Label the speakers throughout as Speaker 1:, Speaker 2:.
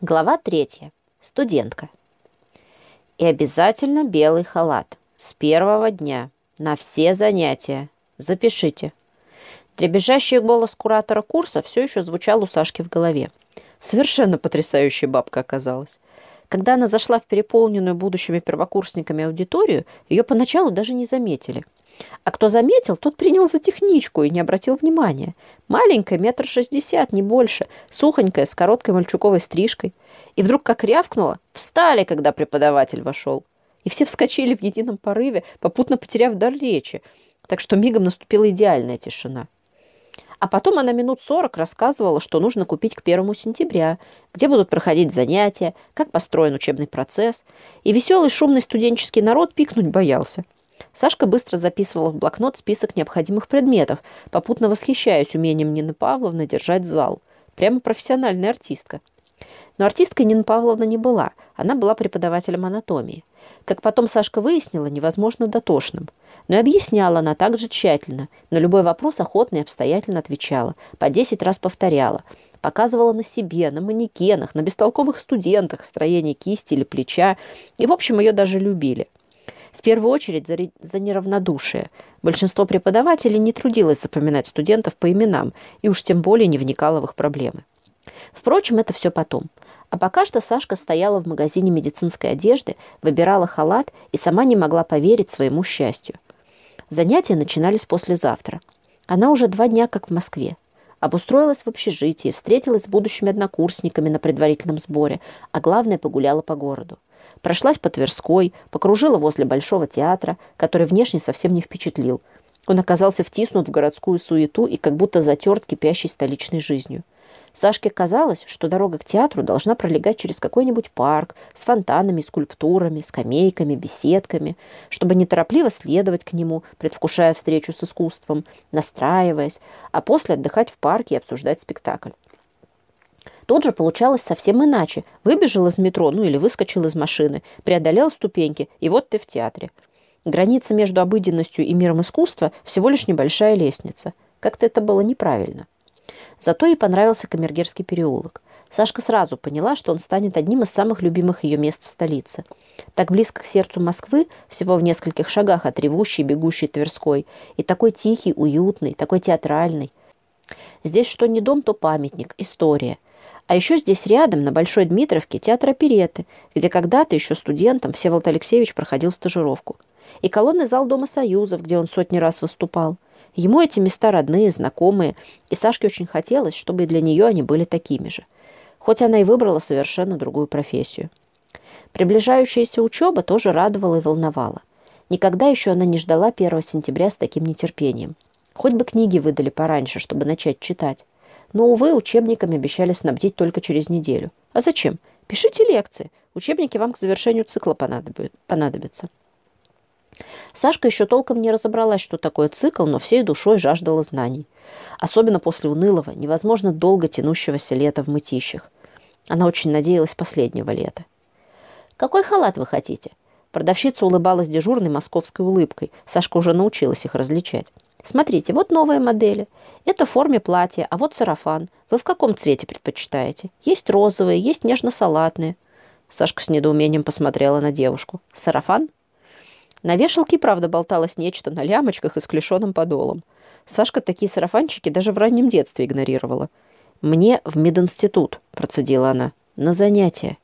Speaker 1: Глава третья. Студентка. И обязательно белый халат. С первого дня. На все занятия. Запишите. Дребезжащий голос куратора курса все еще звучал у Сашки в голове. Совершенно потрясающая бабка оказалась. Когда она зашла в переполненную будущими первокурсниками аудиторию, ее поначалу даже не заметили. А кто заметил, тот принял за техничку и не обратил внимания. Маленькая, метр шестьдесят, не больше, сухонькая, с короткой мальчуковой стрижкой. И вдруг как рявкнула, встали, когда преподаватель вошел. И все вскочили в едином порыве, попутно потеряв дар речи. Так что мигом наступила идеальная тишина. А потом она минут сорок рассказывала, что нужно купить к первому сентября, где будут проходить занятия, как построен учебный процесс. И веселый шумный студенческий народ пикнуть боялся. Сашка быстро записывала в блокнот список необходимых предметов, попутно восхищаясь умением Нины Павловны держать зал. Прямо профессиональная артистка. Но артисткой Нина Павловна не была. Она была преподавателем анатомии. Как потом Сашка выяснила, невозможно дотошным. Но и объясняла она также тщательно. На любой вопрос охотно и обстоятельно отвечала. По десять раз повторяла. Показывала на себе, на манекенах, на бестолковых студентах строение кисти или плеча. И, в общем, ее даже любили. В первую очередь за, за неравнодушие. Большинство преподавателей не трудилось запоминать студентов по именам и уж тем более не вникало в их проблемы. Впрочем, это все потом. А пока что Сашка стояла в магазине медицинской одежды, выбирала халат и сама не могла поверить своему счастью. Занятия начинались послезавтра. Она уже два дня как в Москве. Обустроилась в общежитии, встретилась с будущими однокурсниками на предварительном сборе, а главное, погуляла по городу. Прошлась по Тверской, покружила возле Большого театра, который внешне совсем не впечатлил. Он оказался втиснут в городскую суету и как будто затерт кипящей столичной жизнью. Сашке казалось, что дорога к театру должна пролегать через какой-нибудь парк с фонтанами, скульптурами, скамейками, беседками, чтобы неторопливо следовать к нему, предвкушая встречу с искусством, настраиваясь, а после отдыхать в парке и обсуждать спектакль. Тут же получалось совсем иначе. Выбежал из метро, ну или выскочил из машины, преодолел ступеньки, и вот ты в театре. Граница между обыденностью и миром искусства всего лишь небольшая лестница. Как-то это было неправильно. Зато ей понравился Камергерский переулок. Сашка сразу поняла, что он станет одним из самых любимых ее мест в столице. Так близко к сердцу Москвы, всего в нескольких шагах от ревущей, бегущей Тверской, и такой тихий, уютный, такой театральный. Здесь что не дом, то памятник, история. А еще здесь рядом, на Большой Дмитровке, театр опереты, где когда-то еще студентом Всеволод Алексеевич проходил стажировку. И колонный зал Дома Союзов, где он сотни раз выступал. Ему эти места родные, знакомые, и Сашке очень хотелось, чтобы и для нее они были такими же. Хоть она и выбрала совершенно другую профессию. Приближающаяся учеба тоже радовала и волновала. Никогда еще она не ждала 1 сентября с таким нетерпением. Хоть бы книги выдали пораньше, чтобы начать читать. Но, увы, учебниками обещали снабдить только через неделю. А зачем? Пишите лекции. Учебники вам к завершению цикла понадобятся. Сашка еще толком не разобралась, что такое цикл, но всей душой жаждала знаний. Особенно после унылого, невозможно долго тянущегося лета в мытищах. Она очень надеялась последнего лета. «Какой халат вы хотите?» Продавщица улыбалась дежурной московской улыбкой. Сашка уже научилась их различать. Смотрите, вот новые модели. Это в форме платья, а вот сарафан. Вы в каком цвете предпочитаете? Есть розовые, есть нежно-салатные. Сашка с недоумением посмотрела на девушку. Сарафан? На вешалке, правда, болталось нечто на лямочках и с клешеным подолом. Сашка такие сарафанчики даже в раннем детстве игнорировала. «Мне в мединститут», – процедила она, – «на занятия».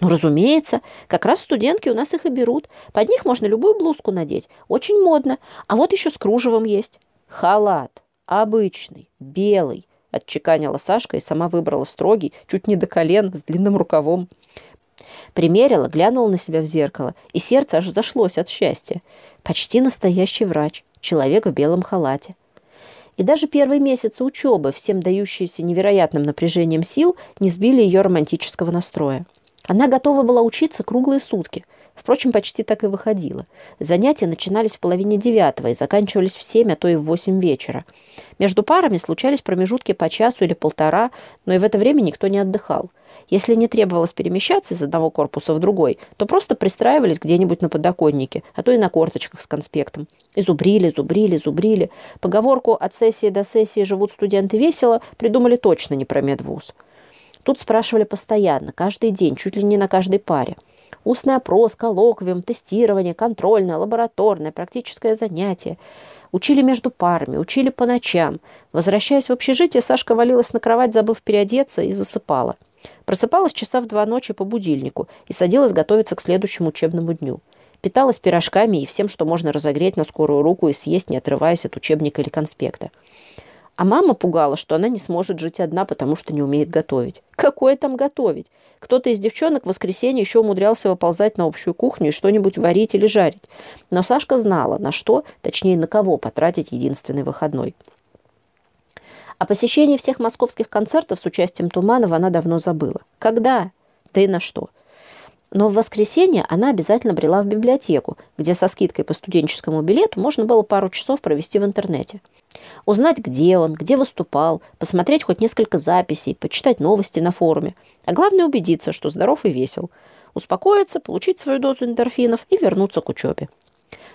Speaker 1: Ну, разумеется, как раз студентки у нас их и берут. Под них можно любую блузку надеть. Очень модно. А вот еще с кружевом есть. Халат. Обычный. Белый. Отчеканила Сашка и сама выбрала строгий, чуть не до колен, с длинным рукавом. Примерила, глянула на себя в зеркало, и сердце аж зашлось от счастья. Почти настоящий врач. Человек в белом халате. И даже первые месяцы учебы, всем дающиеся невероятным напряжением сил, не сбили ее романтического настроя. Она готова была учиться круглые сутки. Впрочем, почти так и выходило. Занятия начинались в половине девятого и заканчивались в семь, а то и в восемь вечера. Между парами случались промежутки по часу или полтора, но и в это время никто не отдыхал. Если не требовалось перемещаться из одного корпуса в другой, то просто пристраивались где-нибудь на подоконнике, а то и на корточках с конспектом. И зубрили, зубрили, зубрили. Поговорку «от сессии до сессии живут студенты весело» придумали точно не про медвуз. Тут спрашивали постоянно, каждый день, чуть ли не на каждой паре. Устный опрос, коллоквиум, тестирование, контрольное, лабораторное, практическое занятие. Учили между парами, учили по ночам. Возвращаясь в общежитие, Сашка валилась на кровать, забыв переодеться, и засыпала. Просыпалась часа в два ночи по будильнику и садилась готовиться к следующему учебному дню. Питалась пирожками и всем, что можно разогреть на скорую руку и съесть, не отрываясь от учебника или конспекта. А мама пугала, что она не сможет жить одна, потому что не умеет готовить. Какое там готовить? Кто-то из девчонок в воскресенье еще умудрялся выползать на общую кухню и что-нибудь варить или жарить. Но Сашка знала, на что, точнее, на кого потратить единственный выходной. О посещении всех московских концертов с участием Туманова она давно забыла. Когда? Да и на что? Но в воскресенье она обязательно брела в библиотеку, где со скидкой по студенческому билету можно было пару часов провести в интернете. Узнать, где он, где выступал, посмотреть хоть несколько записей, почитать новости на форуме. А главное убедиться, что здоров и весел. Успокоиться, получить свою дозу эндорфинов и вернуться к учебе.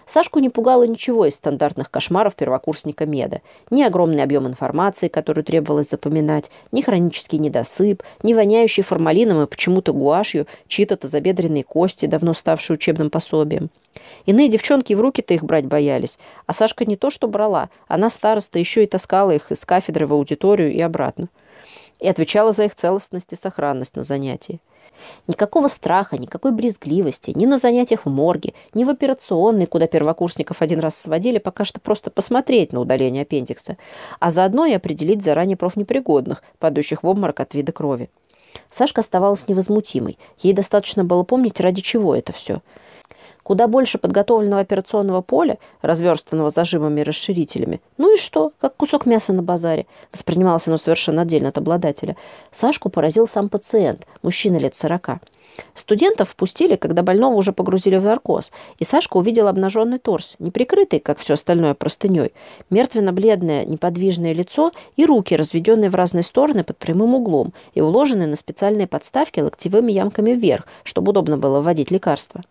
Speaker 1: Сашку не пугало ничего из стандартных кошмаров первокурсника меда. Ни огромный объем информации, которую требовалось запоминать, ни хронический недосып, ни воняющий формалином и почему-то гуашью чьи-то тазобедренные кости, давно ставшие учебным пособием. Иные девчонки в руки-то их брать боялись, а Сашка не то что брала, она староста еще и таскала их из кафедры в аудиторию и обратно. И отвечала за их целостность и сохранность на занятии. Никакого страха, никакой брезгливости ни на занятиях в морге, ни в операционной, куда первокурсников один раз сводили, пока что просто посмотреть на удаление аппендикса, а заодно и определить заранее профнепригодных, падающих в обморок от вида крови. Сашка оставалась невозмутимой. Ей достаточно было помнить, ради чего это все – Куда больше подготовленного операционного поля, разверстанного зажимами и расширителями. Ну и что? Как кусок мяса на базаре. Воспринималось оно совершенно отдельно от обладателя. Сашку поразил сам пациент, мужчина лет сорока. Студентов впустили, когда больного уже погрузили в наркоз, и Сашка увидел обнаженный торс, не прикрытый, как все остальное, простыней, мертвенно-бледное неподвижное лицо и руки, разведенные в разные стороны под прямым углом и уложенные на специальные подставки локтевыми ямками вверх, чтобы удобно было вводить лекарства.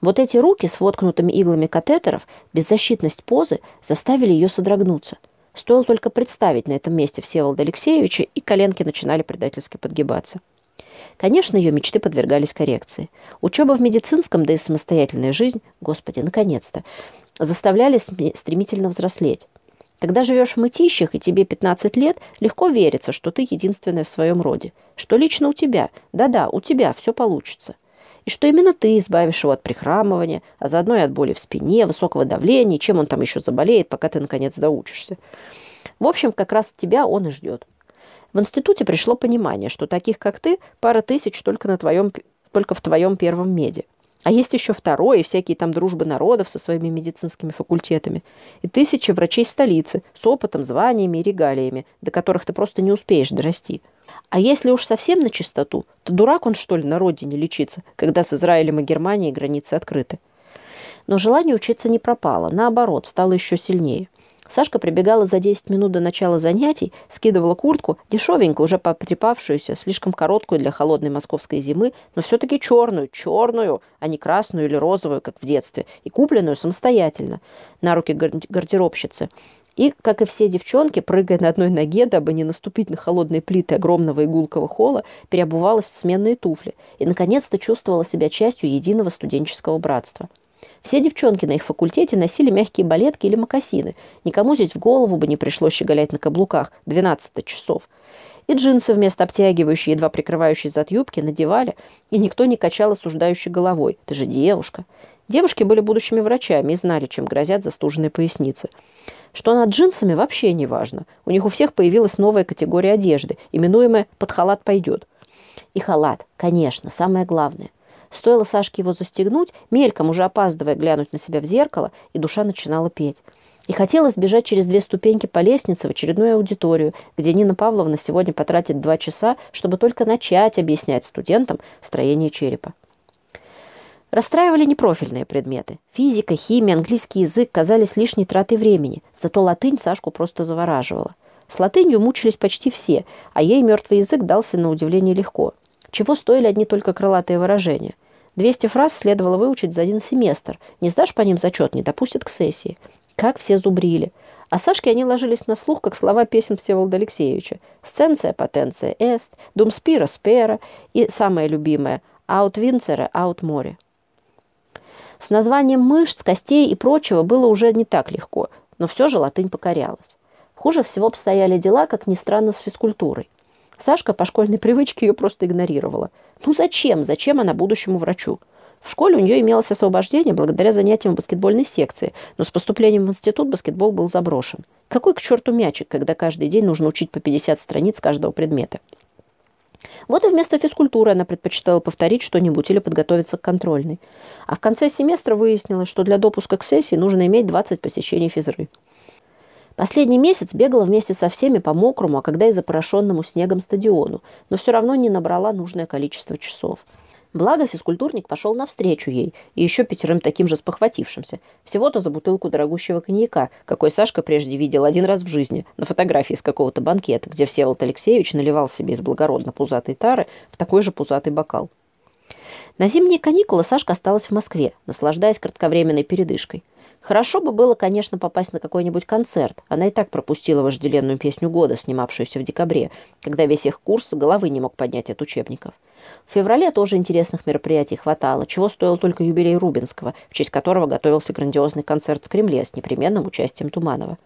Speaker 1: Вот эти руки с воткнутыми иглами катетеров, беззащитность позы заставили ее содрогнуться. Стоило только представить на этом месте Всеволода Алексеевича, и коленки начинали предательски подгибаться. Конечно, ее мечты подвергались коррекции. Учеба в медицинском, да и самостоятельная жизнь, господи, наконец-то, заставляли стремительно взрослеть. Когда живешь в мытищах и тебе 15 лет, легко верится, что ты единственная в своем роде. Что лично у тебя, да-да, у тебя все получится. И что именно ты избавишь его от прихрамывания, а заодно и от боли в спине, высокого давления, чем он там еще заболеет, пока ты наконец доучишься. В общем, как раз тебя он и ждет. В институте пришло понимание, что таких, как ты, пара тысяч только, на твоем, только в твоем первом меди. А есть еще второй и всякие там дружбы народов со своими медицинскими факультетами. И тысячи врачей столицы с опытом, званиями и регалиями, до которых ты просто не успеешь дорасти. А если уж совсем на чистоту, то дурак он, что ли, на родине лечиться, когда с Израилем и Германией границы открыты. Но желание учиться не пропало, наоборот, стало еще сильнее. Сашка прибегала за 10 минут до начала занятий, скидывала куртку, дешевенькую, уже потрепавшуюся, слишком короткую для холодной московской зимы, но все-таки черную, черную, а не красную или розовую, как в детстве, и купленную самостоятельно, на руки гардеробщицы. И, как и все девчонки, прыгая на одной ноге, дабы не наступить на холодные плиты огромного игулкового холла, переобувалась в сменные туфли и, наконец-то, чувствовала себя частью единого студенческого братства. Все девчонки на их факультете носили мягкие балетки или мокасины. Никому здесь в голову бы не пришлось щеголять на каблуках 12 часов. И джинсы вместо обтягивающей, едва прикрывающей зад юбки надевали, и никто не качал осуждающей головой. «Ты же девушка!» Девушки были будущими врачами и знали, чем грозят застуженные поясницы. Что над джинсами вообще не важно. У них у всех появилась новая категория одежды, именуемая «под халат пойдет». И халат, конечно, самое главное. Стоило Сашке его застегнуть, мельком уже опаздывая глянуть на себя в зеркало, и душа начинала петь. И хотелось бежать через две ступеньки по лестнице в очередную аудиторию, где Нина Павловна сегодня потратит два часа, чтобы только начать объяснять студентам строение черепа. Расстраивали непрофильные предметы. Физика, химия, английский язык казались лишней тратой времени, зато латынь Сашку просто завораживала. С латынью мучились почти все, а ей мертвый язык дался на удивление легко – чего стоили одни только крылатые выражения? 200 фраз следовало выучить за один семестр. Не сдашь по ним зачет, не допустят к сессии. Как все зубрили. А Сашке они ложились на слух, как слова песен Всеволода Алексеевича. «Сценция, потенция, эст», «Дум спира, спера» и самое любимое «Аут винцера, аут море». С названием мышц, костей и прочего было уже не так легко, но все же латынь покорялась. Хуже всего обстояли дела, как ни странно, с физкультурой. Сашка по школьной привычке ее просто игнорировала. Ну зачем? Зачем она будущему врачу? В школе у нее имелось освобождение благодаря занятиям в баскетбольной секции, но с поступлением в институт баскетбол был заброшен. Какой к черту мячик, когда каждый день нужно учить по 50 страниц каждого предмета? Вот и вместо физкультуры она предпочитала повторить что-нибудь или подготовиться к контрольной. А в конце семестра выяснилось, что для допуска к сессии нужно иметь 20 посещений физры. Последний месяц бегала вместе со всеми по мокрому, а когда и запорошенному снегом стадиону, но все равно не набрала нужное количество часов. Благо, физкультурник пошел навстречу ей и еще пятерым таким же спохватившимся. Всего-то за бутылку дорогущего коньяка, какой Сашка прежде видел один раз в жизни, на фотографии с какого-то банкета, где Всеволод Алексеевич наливал себе из благородно пузатой тары в такой же пузатый бокал. На зимние каникулы Сашка осталась в Москве, наслаждаясь кратковременной передышкой. Хорошо бы было, конечно, попасть на какой-нибудь концерт. Она и так пропустила вожделенную песню года, снимавшуюся в декабре, когда весь их курс головы не мог поднять от учебников. В феврале тоже интересных мероприятий хватало, чего стоил только юбилей Рубинского, в честь которого готовился грандиозный концерт в Кремле с непременным участием Туманова.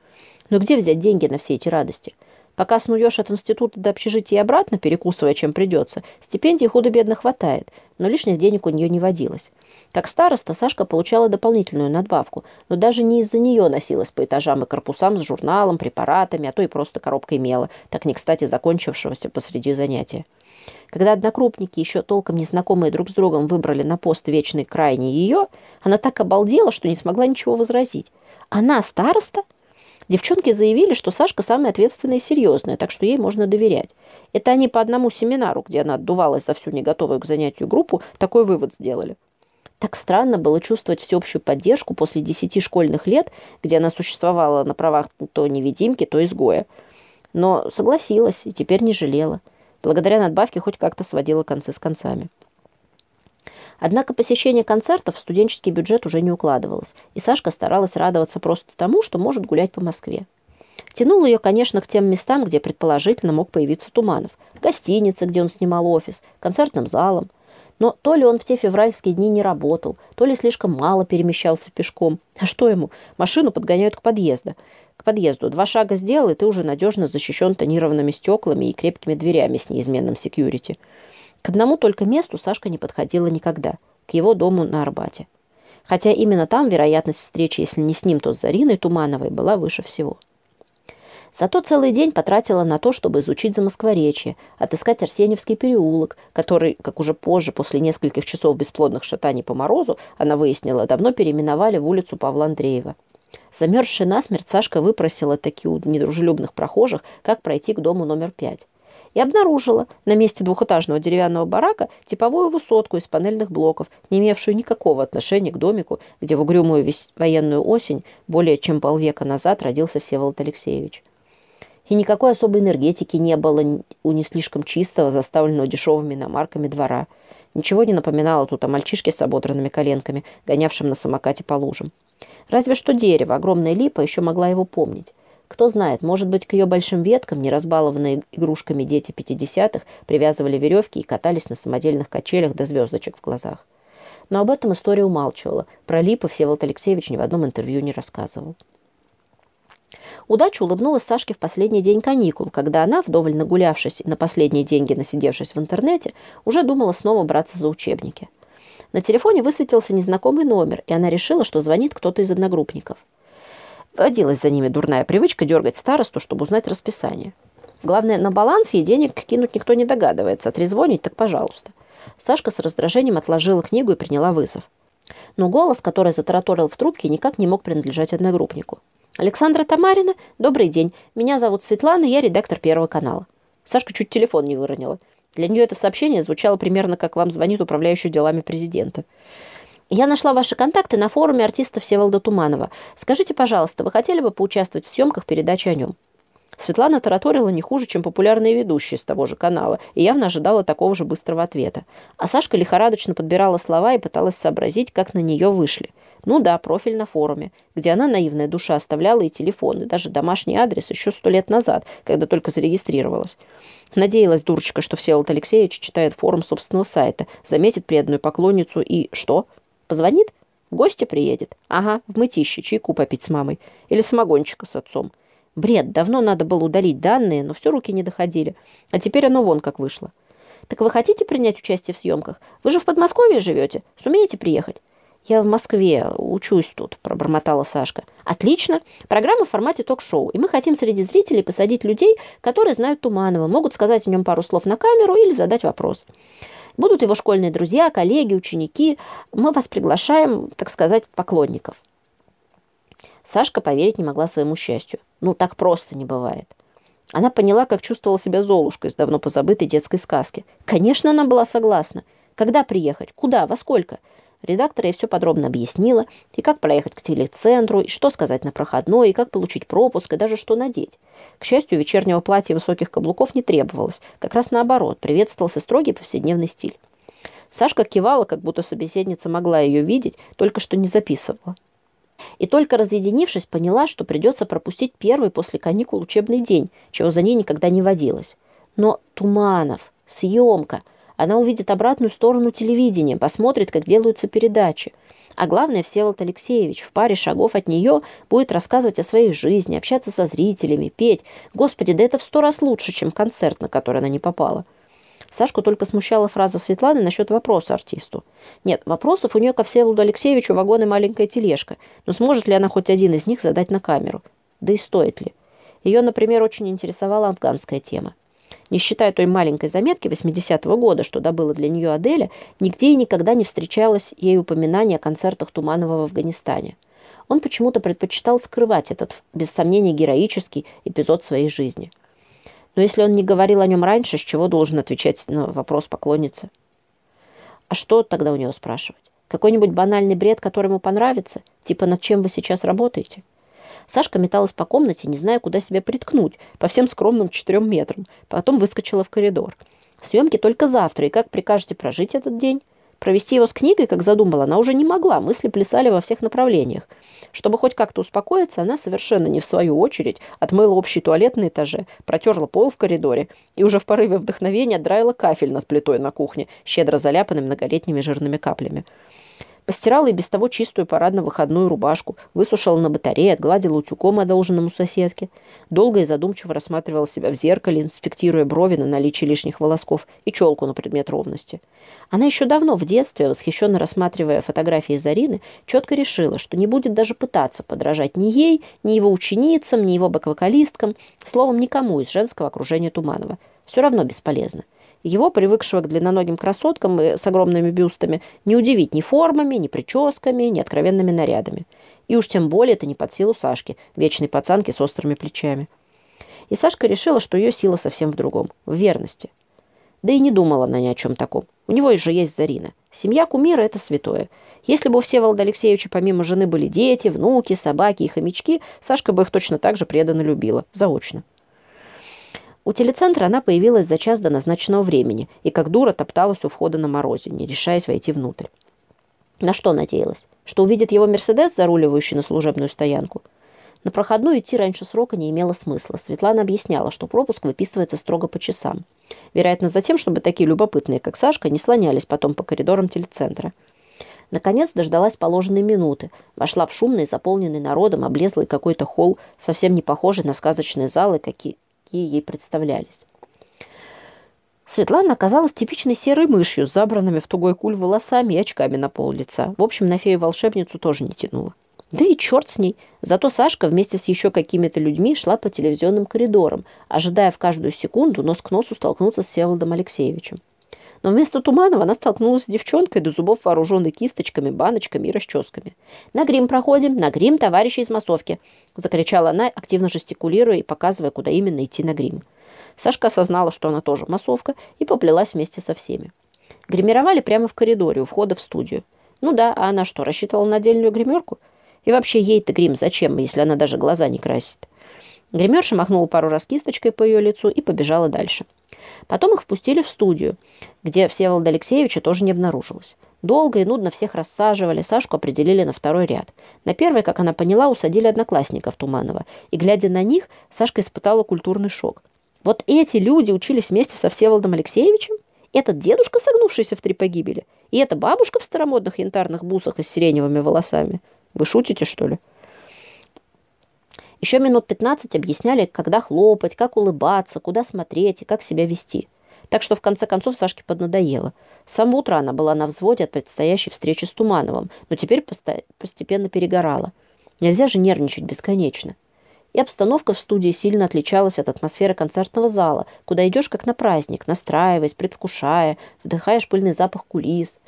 Speaker 1: Но где взять деньги на все эти радости? Пока снуешь от института до общежития и обратно, перекусывая чем придется, стипендий худо-бедно хватает, но лишних денег у нее не водилось. Как староста, Сашка получала дополнительную надбавку, но даже не из-за нее носилась по этажам и корпусам с журналом, препаратами, а то и просто коробкой мела, так не кстати закончившегося посреди занятия. Когда однокрупники, еще толком незнакомые друг с другом, выбрали на пост вечной крайней ее, она так обалдела, что не смогла ничего возразить. Она староста? Девчонки заявили, что Сашка самая ответственная и серьезная, так что ей можно доверять. Это они по одному семинару, где она отдувалась за всю неготовую к занятию группу, такой вывод сделали. Так странно было чувствовать всеобщую поддержку после десяти школьных лет, где она существовала на правах то невидимки, то изгоя. Но согласилась и теперь не жалела. Благодаря надбавке хоть как-то сводила концы с концами. Однако посещение концертов в студенческий бюджет уже не укладывалось, и Сашка старалась радоваться просто тому, что может гулять по Москве. Тянул ее, конечно, к тем местам, где предположительно мог появиться Туманов. Гостинице, где он снимал офис, концертным залом. Но то ли он в те февральские дни не работал, то ли слишком мало перемещался пешком. А что ему? Машину подгоняют к подъезду. К подъезду. Два шага сделал, и ты уже надежно защищен тонированными стеклами и крепкими дверями с неизменным секьюрити. К одному только месту Сашка не подходила никогда, к его дому на Арбате. Хотя именно там вероятность встречи, если не с ним, то с Зариной Тумановой, была выше всего. Зато целый день потратила на то, чтобы изучить замоскворечье, отыскать Арсеньевский переулок, который, как уже позже, после нескольких часов бесплодных шатаний по морозу, она выяснила, давно переименовали в улицу Павла Андреева. Замерзшая насмерть, Сашка выпросила такие у недружелюбных прохожих, как пройти к дому номер пять и обнаружила на месте двухэтажного деревянного барака типовую высотку из панельных блоков, не имевшую никакого отношения к домику, где в угрюмую военную осень более чем полвека назад родился Всеволод Алексеевич. И никакой особой энергетики не было у не слишком чистого, заставленного дешевыми иномарками двора. Ничего не напоминало тут о мальчишке с ободранными коленками, гонявшем на самокате по лужам. Разве что дерево, огромная липа, еще могла его помнить. Кто знает, может быть, к ее большим веткам, не разбалованные игрушками дети 50-х, привязывали веревки и катались на самодельных качелях до звездочек в глазах. Но об этом история умалчивала. Про Липа Всеволод Алексеевич ни в одном интервью не рассказывал. Удача улыбнулась Сашке в последний день каникул, когда она, вдоволь нагулявшись и на последние деньги насидевшись в интернете, уже думала снова браться за учебники. На телефоне высветился незнакомый номер, и она решила, что звонит кто-то из одногруппников. Водилась за ними дурная привычка дергать старосту, чтобы узнать расписание. Главное, на баланс ей денег кинуть никто не догадывается, а трезвонить так пожалуйста. Сашка с раздражением отложила книгу и приняла вызов. Но голос, который затараторил в трубке, никак не мог принадлежать одногруппнику. «Александра Тамарина, добрый день. Меня зовут Светлана, я редактор Первого канала». Сашка чуть телефон не выронила. Для нее это сообщение звучало примерно как «Вам звонит управляющий делами президента». Я нашла ваши контакты на форуме артиста Всеволода Туманова. Скажите, пожалуйста, вы хотели бы поучаствовать в съемках передачи о нем?» Светлана тараторила не хуже, чем популярные ведущие с того же канала, и явно ожидала такого же быстрого ответа. А Сашка лихорадочно подбирала слова и пыталась сообразить, как на нее вышли. Ну да, профиль на форуме, где она, наивная душа, оставляла и телефон, и даже домашний адрес еще сто лет назад, когда только зарегистрировалась. Надеялась дурочка, что Всеволод Алексеевич читает форум собственного сайта, заметит преданную поклонницу и что? Позвонит? В гости приедет? Ага, в мытище, чайку попить с мамой. Или самогончика с отцом. Бред, давно надо было удалить данные, но все руки не доходили. А теперь оно вон как вышло. Так вы хотите принять участие в съемках? Вы же в Подмосковье живете. Сумеете приехать? «Я в Москве, учусь тут», – пробормотала Сашка. «Отлично. Программа в формате ток-шоу, и мы хотим среди зрителей посадить людей, которые знают Туманова, могут сказать о нем пару слов на камеру или задать вопрос. Будут его школьные друзья, коллеги, ученики. Мы вас приглашаем, так сказать, поклонников». Сашка поверить не могла своему счастью. Ну, так просто не бывает. Она поняла, как чувствовала себя Золушка из давно позабытой детской сказки. Конечно, она была согласна. Когда приехать? Куда? Во сколько? Редактор ей все подробно объяснила, и как проехать к телецентру, и что сказать на проходной, и как получить пропуск, и даже что надеть. К счастью, вечернего платья и высоких каблуков не требовалось. Как раз наоборот, приветствовался строгий повседневный стиль. Сашка кивала, как будто собеседница могла ее видеть, только что не записывала. И только разъединившись, поняла, что придется пропустить первый после каникул учебный день, чего за ней никогда не водилось. Но Туманов, съемка – она увидит обратную сторону телевидения, посмотрит, как делаются передачи. А главное, Всеволод Алексеевич в паре шагов от нее будет рассказывать о своей жизни, общаться со зрителями, петь. Господи, да это в сто раз лучше, чем концерт, на который она не попала. Сашку только смущала фраза Светланы насчет вопроса артисту. Нет, вопросов у нее ко Всеволоду Алексеевичу вагон и маленькая тележка. Но сможет ли она хоть один из них задать на камеру? Да и стоит ли? Ее, например, очень интересовала афганская тема. Не считая той маленькой заметки 80-го года, что добыла для нее Аделя, нигде и никогда не встречалось ей упоминания о концертах Туманова в Афганистане. Он почему-то предпочитал скрывать этот, без сомнения, героический эпизод своей жизни. Но если он не говорил о нем раньше, с чего должен отвечать на вопрос поклонницы? А что тогда у него спрашивать? Какой-нибудь банальный бред, который ему понравится? Типа, над чем вы сейчас работаете? Сашка металась по комнате, не зная, куда себя приткнуть, по всем скромным четырем метрам. Потом выскочила в коридор. Съемки только завтра, и как прикажете прожить этот день? Провести его с книгой, как задумала, она уже не могла, мысли плясали во всех направлениях. Чтобы хоть как-то успокоиться, она совершенно не в свою очередь отмыла общий туалет на этаже, протерла пол в коридоре и уже в порыве вдохновения драила кафель над плитой на кухне, щедро заляпанным многолетними жирными каплями. Постирала и без того чистую парадно-выходную рубашку, высушила на батарее, отгладила утюгом одолженному соседке. Долго и задумчиво рассматривала себя в зеркале, инспектируя брови на наличие лишних волосков и челку на предмет ровности. Она еще давно, в детстве, восхищенно рассматривая фотографии Зарины, четко решила, что не будет даже пытаться подражать ни ей, ни его ученицам, ни его бэк-вокалисткам, словом, никому из женского окружения Туманова. Все равно бесполезно. Его, привыкшего к длинноногим красоткам и с огромными бюстами, не удивить ни формами, ни прическами, ни откровенными нарядами. И уж тем более это не под силу Сашки, вечной пацанки с острыми плечами. И Сашка решила, что ее сила совсем в другом, в верности. Да и не думала она ни о чем таком. У него же есть Зарина. Семья кумира – это святое. Если бы у Всеволода Алексеевича помимо жены были дети, внуки, собаки и хомячки, Сашка бы их точно так же преданно любила, заочно. У телецентра она появилась за час до назначенного времени и как дура топталась у входа на морозе, не решаясь войти внутрь. На что надеялась? Что увидит его «Мерседес», заруливающий на служебную стоянку? На проходную идти раньше срока не имело смысла. Светлана объясняла, что пропуск выписывается строго по часам. Вероятно, за тем, чтобы такие любопытные, как Сашка, не слонялись потом по коридорам телецентра. Наконец дождалась положенной минуты. Вошла в шумный, заполненный народом, облезлый какой-то холл, совсем не похожий на сказочные залы, какие, какие ей представлялись. Светлана оказалась типичной серой мышью с забранными в тугой куль волосами и очками на пол лица. В общем, на фею-волшебницу тоже не тянула. Да и черт с ней. Зато Сашка вместе с еще какими-то людьми шла по телевизионным коридорам, ожидая в каждую секунду нос к носу столкнуться с Всеволодом Алексеевичем. Но вместо Туманова она столкнулась с девчонкой до зубов, вооруженной кисточками, баночками и расческами. «На грим проходим! На грим, товарищи из массовки!» – закричала она, активно жестикулируя и показывая, куда именно идти на грим. Сашка осознала, что она тоже массовка, и поплелась вместе со всеми. Гримировали прямо в коридоре у входа в студию. Ну да, а она что, рассчитывала на отдельную гримерку? И вообще ей-то грим зачем, если она даже глаза не красит? Гримерша махнула пару раз кисточкой по ее лицу и побежала дальше. Потом их впустили в студию, где Всеволода Алексеевича тоже не обнаружилось. Долго и нудно всех рассаживали, Сашку определили на второй ряд. На первый, как она поняла, усадили одноклассников Туманова. И, глядя на них, Сашка испытала культурный шок. Вот эти люди учились вместе со Всеволодом Алексеевичем? Этот дедушка, согнувшийся в три погибели? И эта бабушка в старомодных янтарных бусах и с сиреневыми волосами? Вы шутите, что ли? Еще минут 15 объясняли, когда хлопать, как улыбаться, куда смотреть и как себя вести. Так что в конце концов Сашке поднадоело. С самого утра она была на взводе от предстоящей встречи с Тумановым, но теперь постепенно перегорала. Нельзя же нервничать бесконечно. И обстановка в студии сильно отличалась от атмосферы концертного зала, куда идешь как на праздник, настраиваясь, предвкушая, вдыхаешь пыльный запах кулис.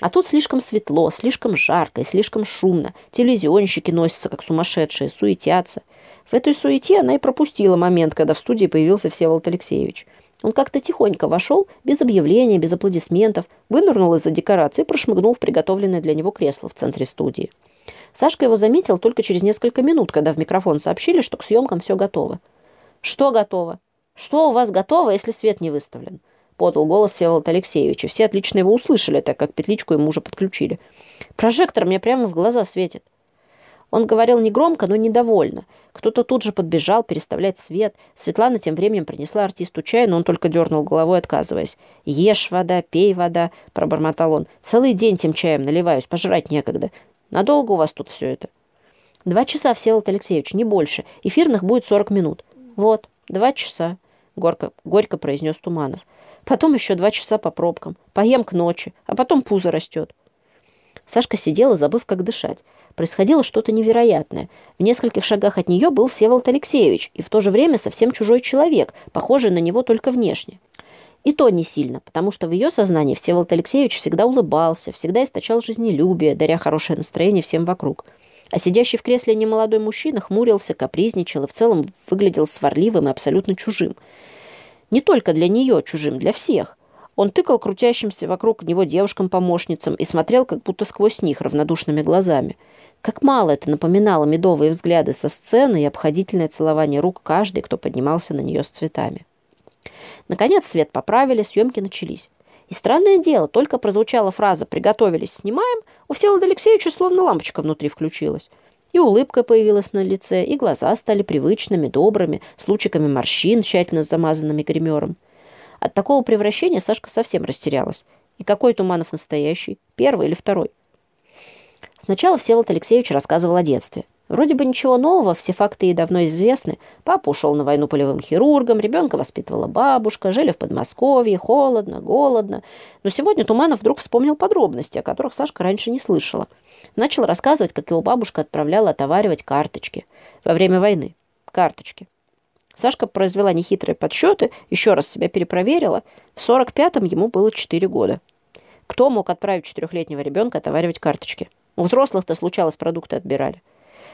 Speaker 1: А тут слишком светло, слишком жарко и слишком шумно. Телевизионщики носятся как сумасшедшие, суетятся. В этой суете она и пропустила момент, когда в студии появился Всеволод Алексеевич – он как-то тихонько вошел, без объявления, без аплодисментов, вынырнул из-за декорации и прошмыгнул в приготовленное для него кресло в центре студии. Сашка его заметил только через несколько минут, когда в микрофон сообщили, что к съемкам все готово. «Что готово? Что у вас готово, если свет не выставлен?» Подал голос Всеволод Алексеевич, все отлично его услышали, так как петличку ему уже подключили. «Прожектор мне прямо в глаза светит». Он говорил негромко, но недовольно. Кто-то тут же подбежал переставлять свет. Светлана тем временем принесла артисту чай, но он только дернул головой, отказываясь. «Ешь вода, пей вода», — пробормотал он. «Целый день тем чаем наливаюсь, пожрать некогда. Надолго у вас тут все это?» «Два часа, Всеволод Алексеевич, не больше. Эфирных будет сорок минут». «Вот, два часа», — горько, горько произнес Туманов. «Потом еще два часа по пробкам. Поем к ночи, а потом пузо растет». Сашка сидела, забыв, как дышать. Происходило что-то невероятное. В нескольких шагах от нее был Всеволод Алексеевич, и в то же время совсем чужой человек, похожий на него только внешне. И то не сильно, потому что в ее сознании Всеволод Алексеевич всегда улыбался, всегда источал жизнелюбие, даря хорошее настроение всем вокруг. А сидящий в кресле немолодой мужчина хмурился, капризничал и в целом выглядел сварливым и абсолютно чужим. Не только для нее чужим, для всех. Он тыкал крутящимся вокруг него девушкам-помощницам и смотрел как будто сквозь них равнодушными глазами. Как мало это напоминало медовые взгляды со сцены и обходительное целование рук каждой, кто поднимался на нее с цветами. Наконец свет поправили, съемки начались. И странное дело, только прозвучала фраза «приготовились, снимаем», у Всеволода Алексеевича словно лампочка внутри включилась. И улыбка появилась на лице, и глаза стали привычными, добрыми, с лучиками морщин, тщательно замазанными гримером. От такого превращения Сашка совсем растерялась. И какой Туманов настоящий? Первый или второй? Сначала Всеволод Алексеевич рассказывал о детстве. Вроде бы ничего нового, все факты ей давно известны. Папа ушел на войну полевым хирургом, ребенка воспитывала бабушка, жили в Подмосковье, холодно, голодно. Но сегодня Туманов вдруг вспомнил подробности, о которых Сашка раньше не слышала. Начал рассказывать, как его бабушка отправляла отоваривать карточки во время войны. Карточки. Сашка произвела нехитрые подсчеты, еще раз себя перепроверила. В 45-м ему было 4 года. Кто мог отправить четырехлетнего ребенка отоваривать карточки? У взрослых-то случалось, продукты отбирали.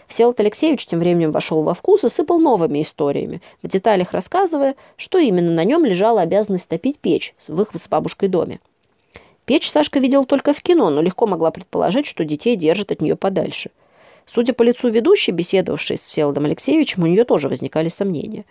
Speaker 1: Всеволод Алексеевич тем временем вошел во вкус и сыпал новыми историями, в деталях рассказывая, что именно на нем лежала обязанность топить печь в их с бабушкой доме. Печь Сашка видел только в кино, но легко могла предположить, что детей держат от нее подальше – Судя по лицу ведущей, беседовавшей с Всеволодом Алексеевичем, у нее тоже возникали сомнения.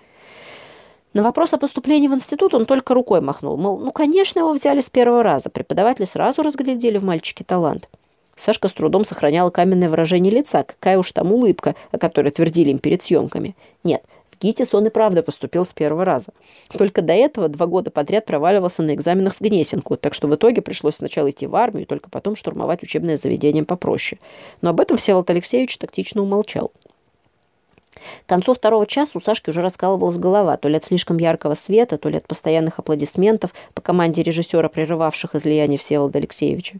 Speaker 1: На вопрос о поступлении в институт он только рукой махнул. Мол, ну, конечно, его взяли с первого раза. Преподаватели сразу разглядели в мальчике талант. Сашка с трудом сохраняла каменное выражение лица. Какая уж там улыбка, о которой твердили им перед съемками. Нет, в ГИТИС он и правда поступил с первого раза. Только до этого два года подряд проваливался на экзаменах в Гнесинку, так что в итоге пришлось сначала идти в армию, только потом штурмовать учебное заведение попроще. Но об этом Всеволод Алексеевич тактично умолчал. К концу второго часа у Сашки уже раскалывалась голова, то ли от слишком яркого света, то ли от постоянных аплодисментов по команде режиссера, прерывавших излияние Всеволода Алексеевича.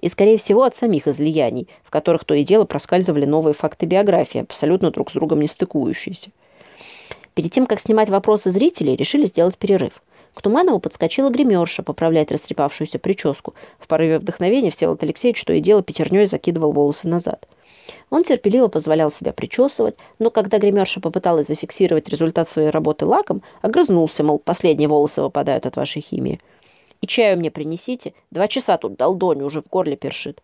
Speaker 1: И, скорее всего, от самих излияний, в которых то и дело проскальзывали новые факты биографии, абсолютно друг с другом не стыкующиеся. Перед тем, как снимать вопросы зрителей, решили сделать перерыв. К Туманову подскочила гримерша поправлять растрепавшуюся прическу. В порыве вдохновения Всеволод Алексеевич что и дело пятерней закидывал волосы назад. Он терпеливо позволял себя причесывать, но когда гримерша попыталась зафиксировать результат своей работы лаком, огрызнулся, мол, последние волосы выпадают от вашей химии. «И чаю мне принесите. Два часа тут долдоню уже в горле першит».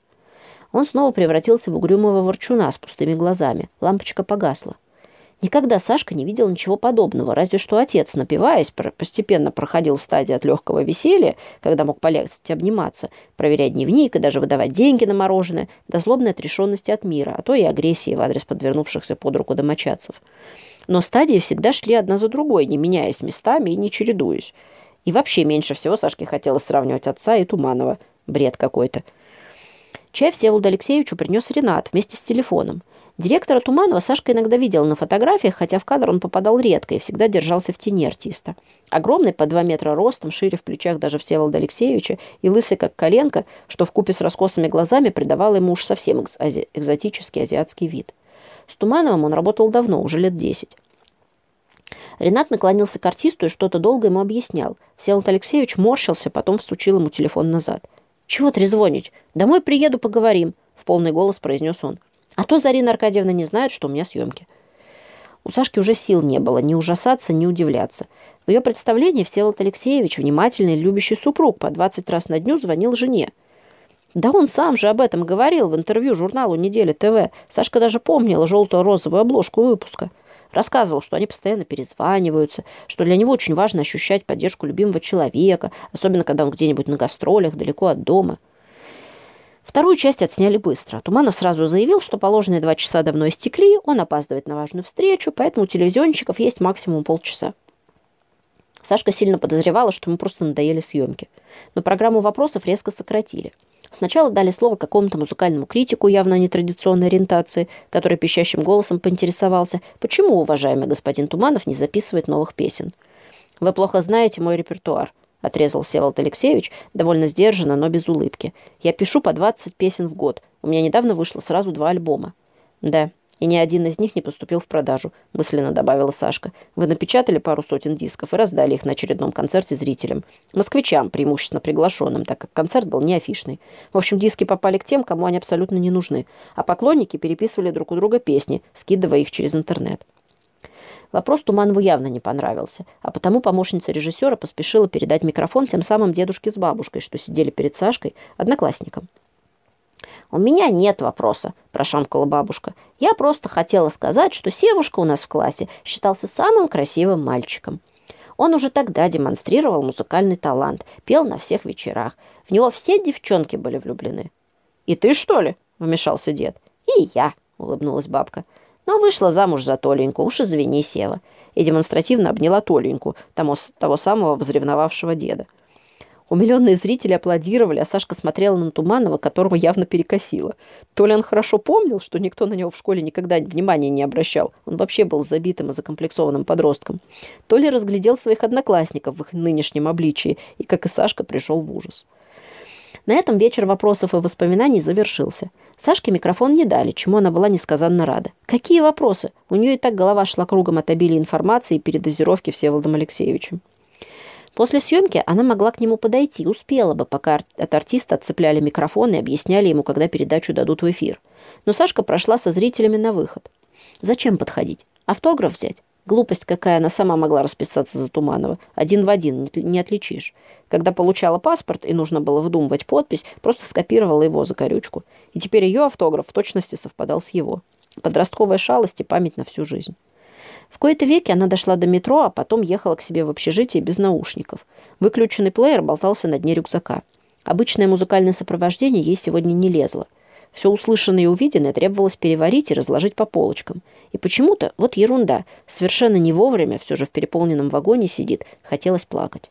Speaker 1: Он снова превратился в угрюмого ворчуна с пустыми глазами. Лампочка погасла. Никогда Сашка не видел ничего подобного, разве что отец, напиваясь, постепенно проходил стадии от легкого веселья, когда мог полегче обниматься, проверять дневник и даже выдавать деньги на мороженое, до злобной отрешенности от мира, а то и агрессии в адрес подвернувшихся под руку домочадцев. Но стадии всегда шли одна за другой, не меняясь местами и не чередуясь. И вообще меньше всего Сашке хотелось сравнивать отца и Туманова. Бред какой-то. Чай Всеволоду Алексеевичу принес Ренат вместе с телефоном – Директора Туманова Сашка иногда видел на фотографиях, хотя в кадр он попадал редко и всегда держался в тени артиста. Огромный, по два метра ростом, шире в плечах даже Всеволода Алексеевича и лысый, как коленка, что в купе с раскосыми глазами придавало ему уж совсем экзотический азиатский вид. С Тумановым он работал давно, уже лет десять. Ренат наклонился к артисту и что-то долго ему объяснял. Всеволод Алексеевич морщился, потом всучил ему телефон назад. «Чего трезвонить? Домой приеду, поговорим», — в полный голос произнес он. А то Зарина Аркадьевна не знает, что у меня съемки. У Сашки уже сил не было ни ужасаться, ни удивляться. В ее представлении Всеволод Алексеевич, внимательный, любящий супруг, по 20 раз на дню звонил жене. Да он сам же об этом говорил в интервью журналу «Неделя ТВ». Сашка даже помнила желто-розовую обложку выпуска. Рассказывал, что они постоянно перезваниваются, что для него очень важно ощущать поддержку любимого человека, особенно когда он где-нибудь на гастролях, далеко от дома. Вторую часть отсняли быстро. Туманов сразу заявил, что положенные два часа давно истекли, он опаздывает на важную встречу, поэтому у телевизионщиков есть максимум полчаса. Сашка сильно подозревала, что ему просто надоели съемки. Но программу вопросов резко сократили. Сначала дали слово какому-то музыкальному критику явно нетрадиционной ориентации, который пищащим голосом поинтересовался, почему уважаемый господин Туманов не записывает новых песен. «Вы плохо знаете мой репертуар», отрезал Севолод Алексеевич, довольно сдержанно, но без улыбки. «Я пишу по 20 песен в год. У меня недавно вышло сразу два альбома». «Да, и ни один из них не поступил в продажу», — мысленно добавила Сашка. «Вы напечатали пару сотен дисков и раздали их на очередном концерте зрителям. Москвичам, преимущественно приглашенным, так как концерт был не. В общем, диски попали к тем, кому они абсолютно не нужны, а поклонники переписывали друг у друга песни, скидывая их через интернет». Вопрос Туманову явно не понравился, а потому помощница режиссера поспешила передать микрофон тем самым дедушке с бабушкой, что сидели перед Сашкой, одноклассником. «У меня нет вопроса», – прошамкала бабушка. «Я просто хотела сказать, что Севушка у нас в классе считался самым красивым мальчиком. Он уже тогда демонстрировал музыкальный талант, пел на всех вечерах. В него все девчонки были влюблены». «И ты, что ли?» – вмешался дед. «И я», – улыбнулась бабка но вышла замуж за Толеньку, уж извини, Сева, и демонстративно обняла Толеньку, того, того самого возревновавшего деда. Умиленные зрители аплодировали, а Сашка смотрела на Туманова, которого явно перекосило. То ли он хорошо помнил, что никто на него в школе никогда внимания не обращал, он вообще был забитым и закомплексованным подростком, то ли разглядел своих одноклассников в их нынешнем обличии и, как и Сашка, пришел в ужас. На этом вечер вопросов и воспоминаний завершился. Сашке микрофон не дали, чему она была несказанно рада. Какие вопросы? У нее и так голова шла кругом от обилия информации и передозировки Всеволодом Алексеевичем. После съемки она могла к нему подойти, успела бы, пока от артиста отцепляли микрофон и объясняли ему, когда передачу дадут в эфир. Но Сашка прошла со зрителями на выход. Зачем подходить? Автограф взять? Глупость какая, она сама могла расписаться за Туманова. Один в один, не отличишь. Когда получала паспорт и нужно было выдумывать подпись, просто скопировала его за корючку. И теперь ее автограф в точности совпадал с его. Подростковая шалость и память на всю жизнь. В кои-то веки она дошла до метро, а потом ехала к себе в общежитие без наушников. Выключенный плеер болтался на дне рюкзака. Обычное музыкальное сопровождение ей сегодня не лезло. Все услышанное и увиденное требовалось переварить и разложить по полочкам. И почему-то, вот ерунда, совершенно не вовремя, все же в переполненном вагоне сидит, хотелось плакать.